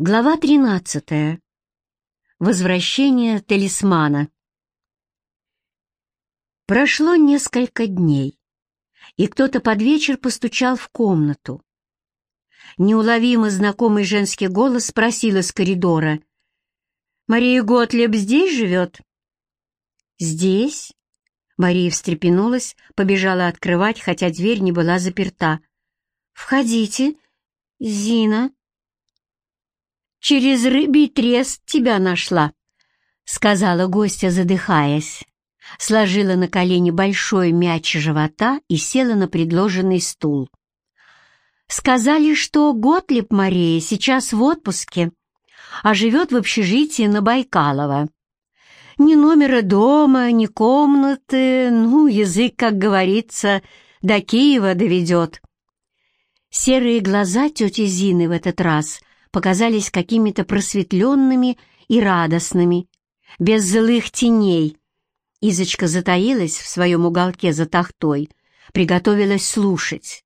Глава 13. Возвращение талисмана. Прошло несколько дней, и кто-то под вечер постучал в комнату. Неуловимо знакомый женский голос спросил из коридора. «Мария Готлеб здесь живет?» «Здесь?» Мария встрепенулась, побежала открывать, хотя дверь не была заперта. «Входите, Зина». «Через рыбий трест тебя нашла», — сказала гостья, задыхаясь. Сложила на колени большой мяч живота и села на предложенный стул. «Сказали, что Готлиб Мария сейчас в отпуске, а живет в общежитии на Байкалово. Ни номера дома, ни комнаты, ну, язык, как говорится, до Киева доведет». Серые глаза тети Зины в этот раз показались какими-то просветленными и радостными, без злых теней. Изочка затаилась в своем уголке за тахтой, приготовилась слушать.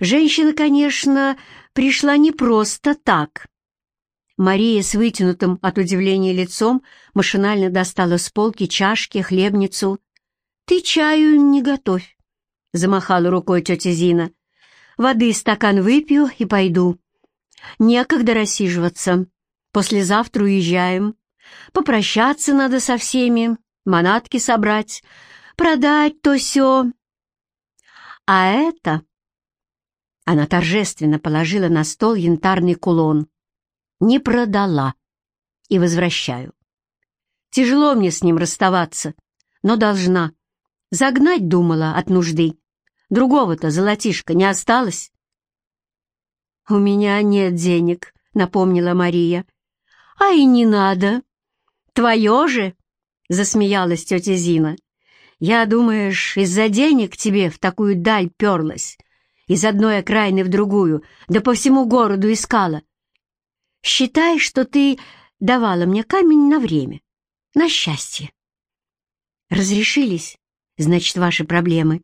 Женщина, конечно, пришла не просто так. Мария с вытянутым от удивления лицом машинально достала с полки чашки, хлебницу. «Ты чаю не готовь», — замахала рукой тетя Зина. «Воды стакан выпью и пойду. Некогда рассиживаться. Послезавтра уезжаем. Попрощаться надо со всеми, манатки собрать, продать то все. А это... Она торжественно положила на стол янтарный кулон. Не продала. И возвращаю. Тяжело мне с ним расставаться, но должна. Загнать думала от нужды. Другого-то золотишка не осталось. «У меня нет денег», — напомнила Мария. «А и не надо. Твое же?» — засмеялась тетя Зина. «Я, думаешь, из-за денег тебе в такую даль перлась, из одной окраины в другую, да по всему городу искала? Считай, что ты давала мне камень на время, на счастье. Разрешились, значит, ваши проблемы.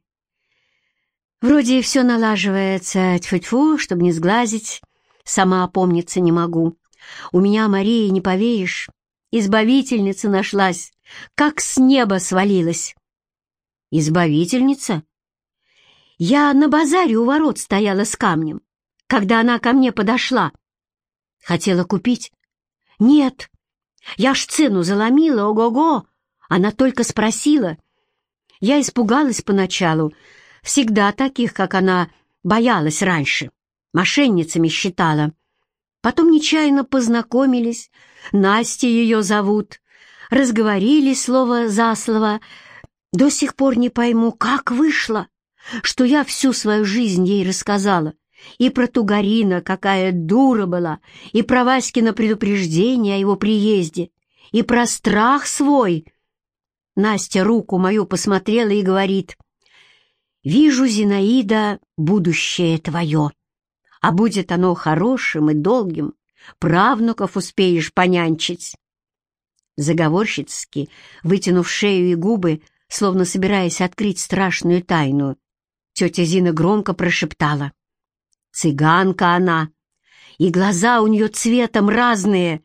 Вроде все налаживается, тьфу-тьфу, чтобы не сглазить. Сама опомниться не могу. У меня, Мария, не поверишь, избавительница нашлась, как с неба свалилась. Избавительница? Я на базаре у ворот стояла с камнем, когда она ко мне подошла. Хотела купить? Нет. Я ж цену заломила, ого-го. Она только спросила. Я испугалась поначалу, Всегда таких, как она, боялась раньше, мошенницами считала. Потом нечаянно познакомились, Настя ее зовут, разговорились слово за слово. До сих пор не пойму, как вышло, что я всю свою жизнь ей рассказала. И про Тугарина, какая дура была, и про Васькино предупреждение о его приезде, и про страх свой. Настя руку мою посмотрела и говорит, Вижу, Зинаида, будущее твое, а будет оно хорошим и долгим, правнуков успеешь понянчить. Заговорщицки, вытянув шею и губы, словно собираясь открыть страшную тайну, тетя Зина громко прошептала. «Цыганка она, и глаза у нее цветом разные».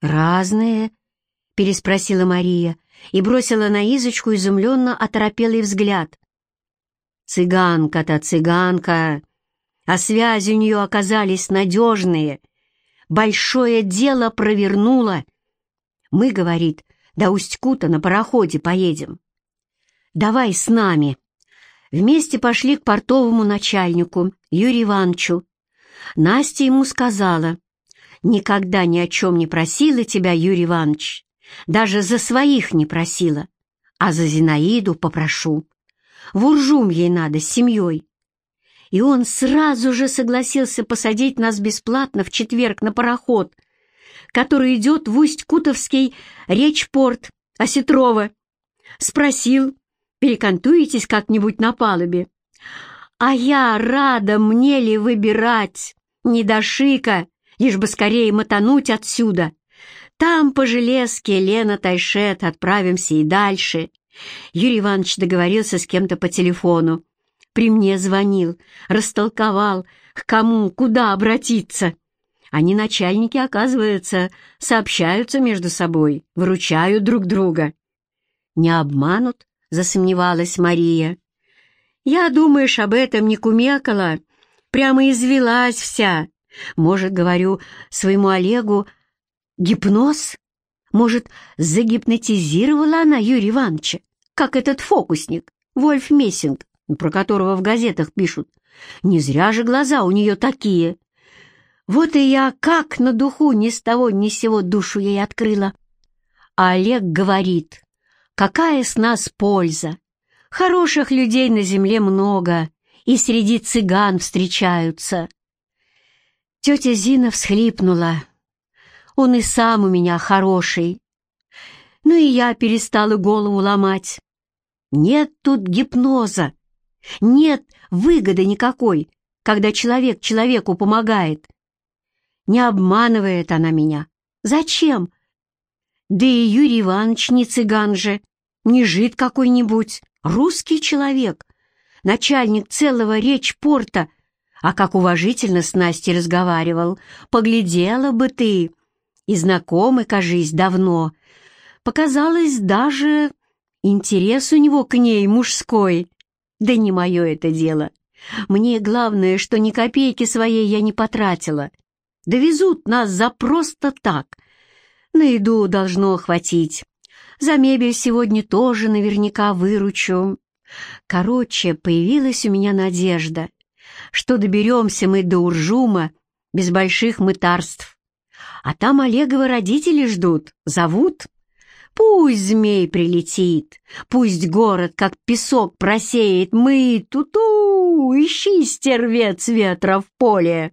«Разные?» — переспросила Мария и бросила на Изочку изумленно оторопелый взгляд. Цыганка-то цыганка, а связи у нее оказались надежные. Большое дело провернула. Мы, говорит, до Усть-Кута на пароходе поедем. Давай с нами. Вместе пошли к портовому начальнику, Юрию Ивановичу. Настя ему сказала, «Никогда ни о чем не просила тебя, Юрий Иванович, даже за своих не просила, а за Зинаиду попрошу. В Уржум ей надо с семьей. И он сразу же согласился посадить нас бесплатно в четверг на пароход, который идет в Усть-Кутовский речпорт Осетрова. Спросил, перекантуетесь как-нибудь на палубе. А я рада, мне ли выбирать, не до шика, лишь бы скорее мотануть отсюда. Там по железке Лена Тайшет отправимся и дальше. Юрий Иванович договорился с кем-то по телефону. При мне звонил, растолковал, к кому, куда обратиться. Они, начальники, оказывается, сообщаются между собой, выручают друг друга. Не обманут, засомневалась Мария. Я, думаешь, об этом не кумекала, прямо извелась вся. Может, говорю своему Олегу, гипноз? Может, загипнотизировала она Юрия Ивановича, как этот фокусник, Вольф Мессинг, про которого в газетах пишут. Не зря же глаза у нее такие. Вот и я как на духу ни с того ни с сего душу ей открыла. А Олег говорит, какая с нас польза. Хороших людей на земле много, и среди цыган встречаются. Тетя Зина всхлипнула. Он и сам у меня хороший. Ну и я перестала голову ломать. Нет тут гипноза, нет выгоды никакой, когда человек человеку помогает. Не обманывает она меня. Зачем? Да и Юрий Иванович не цыган же, не жид какой-нибудь, русский человек, начальник целого речь-порта, а как уважительно с Настей разговаривал, поглядела бы ты. И знакомы, кажись, давно. Показалось, даже интерес у него к ней мужской. Да не мое это дело. Мне главное, что ни копейки своей я не потратила. Довезут нас за просто так. На еду должно хватить. За мебель сегодня тоже наверняка выручу. Короче, появилась у меня надежда, что доберемся мы до Уржума без больших мытарств. А там Олеговы родители ждут, зовут. Пусть змей прилетит, пусть город, как песок, просеет, мы ту-ту, ищи стервец ветра в поле.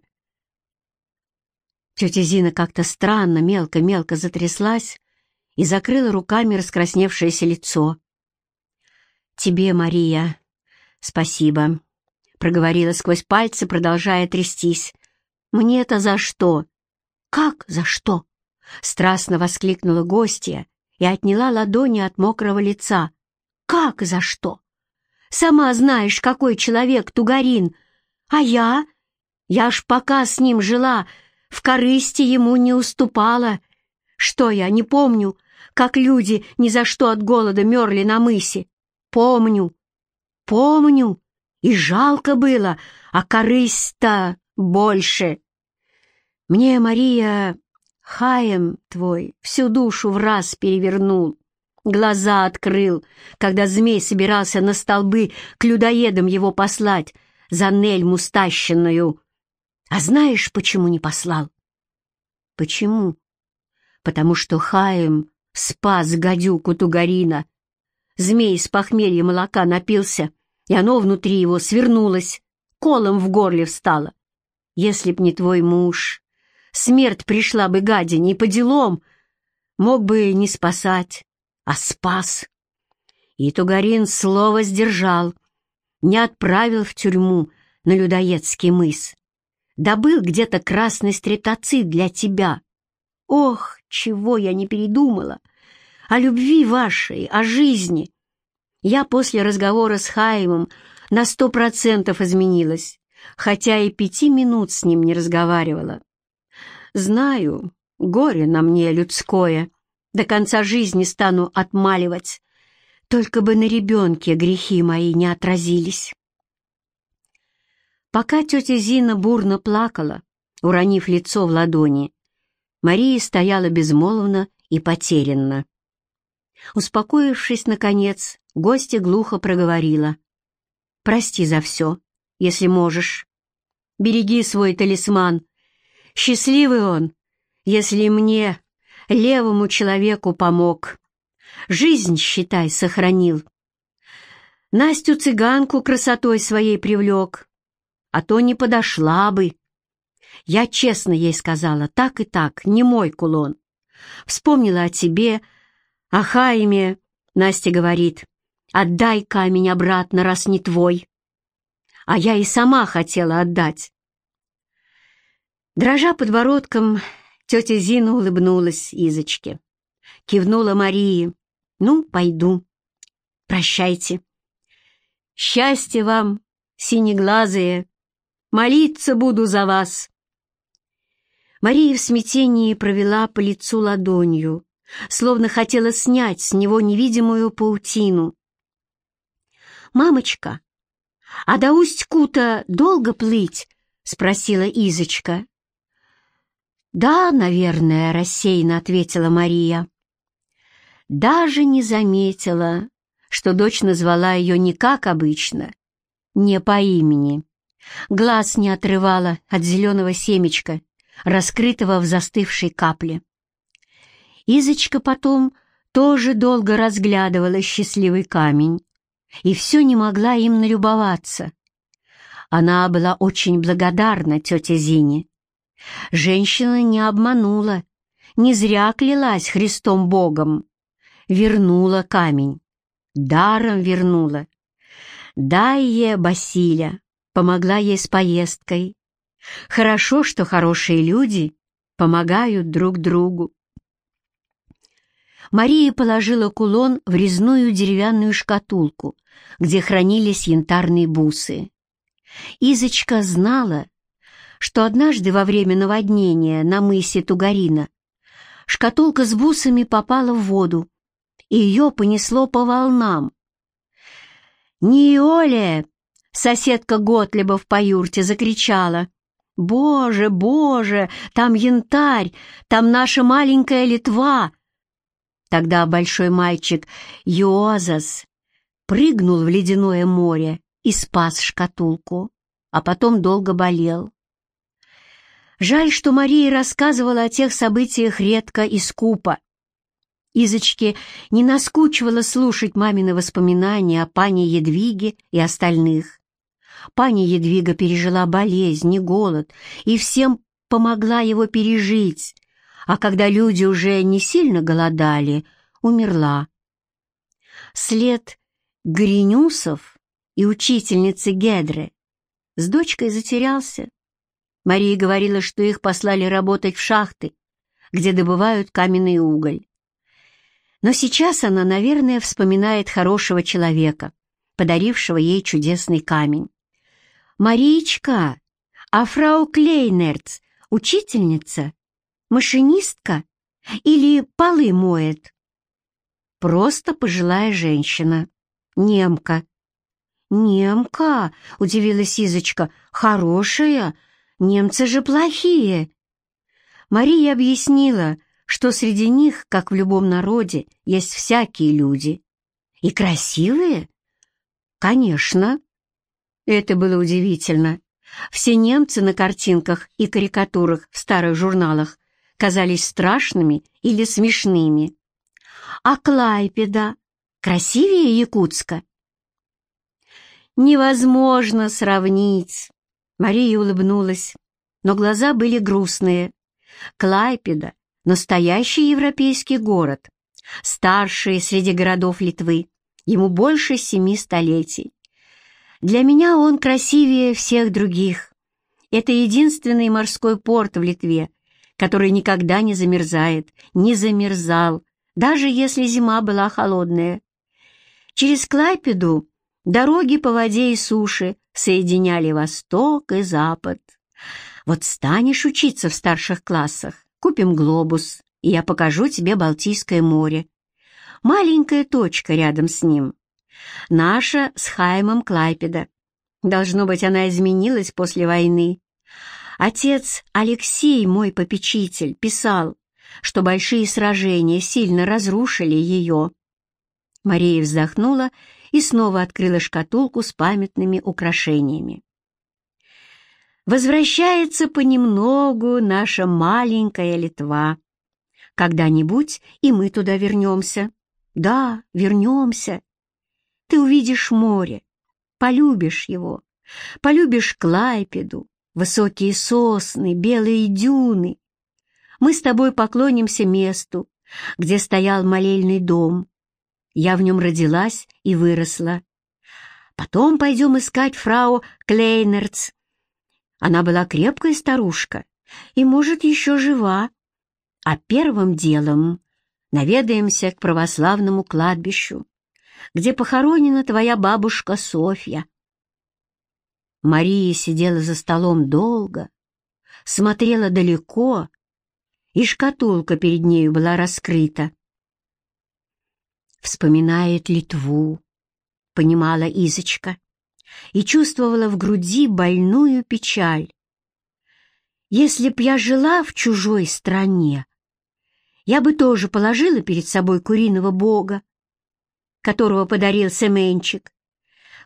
Тетя Зина как-то странно, мелко-мелко затряслась и закрыла руками раскрасневшееся лицо. «Тебе, Мария, спасибо», — проговорила сквозь пальцы, продолжая трястись. «Мне-то за что?» «Как за что?» — страстно воскликнула гостья и отняла ладони от мокрого лица. «Как за что? Сама знаешь, какой человек Тугарин. А я? Я ж пока с ним жила, в корысти ему не уступала. Что я, не помню, как люди ни за что от голода мерли на мысе. Помню, помню, и жалко было, а корысть-то больше. Мне, Мария, Хаем твой всю душу в раз перевернул, глаза открыл, когда змей собирался на столбы к людоедам его послать за Нель мустащенную. А знаешь, почему не послал? Почему? Потому что Хаем спас гадюку Тугарина. Змей с похмелья молока напился, и оно внутри его свернулось, колом в горле встало. Если б не твой муж, Смерть пришла бы гадине по делам, мог бы не спасать, а спас. И Тугарин слово сдержал, не отправил в тюрьму на людоедский мыс. Добыл где-то красный стрептоцит для тебя. Ох, чего я не передумала! О любви вашей, о жизни. Я после разговора с Хаимом на сто процентов изменилась, хотя и пяти минут с ним не разговаривала. Знаю, горе на мне людское, до конца жизни стану отмаливать, только бы на ребенке грехи мои не отразились. Пока тетя Зина бурно плакала, уронив лицо в ладони, Мария стояла безмолвно и потерянно. Успокоившись, наконец, гостья глухо проговорила. «Прости за все, если можешь. Береги свой талисман Счастливый он, если мне, левому человеку, помог. Жизнь, считай, сохранил. Настю цыганку красотой своей привлек, а то не подошла бы. Я честно ей сказала, так и так, не мой кулон. Вспомнила о тебе, о Хайме, Настя говорит, отдай камень обратно, раз не твой. А я и сама хотела отдать, Дрожа подбородком, тетя Зина улыбнулась Изочке. Кивнула Марии. «Ну, пойду. Прощайте. Счастья вам, синеглазые. Молиться буду за вас». Мария в смятении провела по лицу ладонью, словно хотела снять с него невидимую паутину. «Мамочка, а до Усть-Кута долго плыть?» — спросила Изочка. «Да, наверное», — рассеянно ответила Мария. Даже не заметила, что дочь назвала ее не как обычно, не по имени. Глаз не отрывала от зеленого семечка, раскрытого в застывшей капле. Изочка потом тоже долго разглядывала счастливый камень и все не могла им налюбоваться. Она была очень благодарна тете Зине. Женщина не обманула, не зря клялась Христом Богом. Вернула камень, даром вернула. Дай ей Басиля, помогла ей с поездкой. Хорошо, что хорошие люди помогают друг другу. Мария положила кулон в резную деревянную шкатулку, где хранились янтарные бусы. Изочка знала, что однажды во время наводнения на мысе Тугарина шкатулка с бусами попала в воду, и ее понесло по волнам. «Не соседка Готлеба в поюрте закричала. «Боже, боже, там янтарь, там наша маленькая Литва!» Тогда большой мальчик Йозас прыгнул в ледяное море и спас шкатулку, а потом долго болел. Жаль, что Мария рассказывала о тех событиях редко и скупо. Изочке не наскучивало слушать мамины воспоминания о пане Едвиге и остальных. Паня Едвига пережила болезнь и голод, и всем помогла его пережить, а когда люди уже не сильно голодали, умерла. След Гринюсов и учительницы Гедры с дочкой затерялся. Мария говорила, что их послали работать в шахты, где добывают каменный уголь. Но сейчас она, наверное, вспоминает хорошего человека, подарившего ей чудесный камень. «Мариечка, а фрау Клейнерц — учительница?» машинистка или полы моет?» «Просто пожилая женщина, немка». «Немка?» — удивилась Изочка. «Хорошая? Немцы же плохие». Мария объяснила, что среди них, как в любом народе, есть всякие люди. «И красивые?» «Конечно». Это было удивительно. Все немцы на картинках и карикатурах в старых журналах казались страшными или смешными. А Клайпеда красивее Якутска? Невозможно сравнить. Мария улыбнулась, но глаза были грустные. Клайпеда — настоящий европейский город, старший среди городов Литвы, ему больше семи столетий. Для меня он красивее всех других. Это единственный морской порт в Литве, который никогда не замерзает, не замерзал, даже если зима была холодная. Через Клайпеду дороги по воде и суше соединяли восток и запад. Вот станешь учиться в старших классах, купим глобус, и я покажу тебе Балтийское море. Маленькая точка рядом с ним. Наша с Хаймом Клайпеда. Должно быть, она изменилась после войны. Отец Алексей, мой попечитель, писал, что большие сражения сильно разрушили ее. Мария вздохнула и снова открыла шкатулку с памятными украшениями. Возвращается понемногу наша маленькая Литва. Когда-нибудь и мы туда вернемся. Да, вернемся. Ты увидишь море, полюбишь его, полюбишь Клайпеду, высокие сосны, белые дюны. Мы с тобой поклонимся месту, где стоял молельный дом. Я в нем родилась и выросла. Потом пойдем искать фрау Клейнерц. Она была крепкая старушка и, может, еще жива. А первым делом наведаемся к православному кладбищу, где похоронена твоя бабушка Софья. Мария сидела за столом долго, смотрела далеко, и шкатулка перед нею была раскрыта. «Вспоминает Литву», — понимала Изочка, и чувствовала в груди больную печаль. «Если б я жила в чужой стране, я бы тоже положила перед собой куриного бога, которого подарил Семенчик.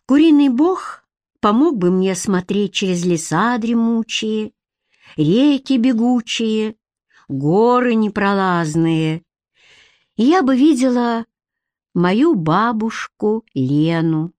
Куриный бог помог бы мне смотреть через леса дремучие, реки бегучие, горы непролазные. И я бы видела мою бабушку Лену.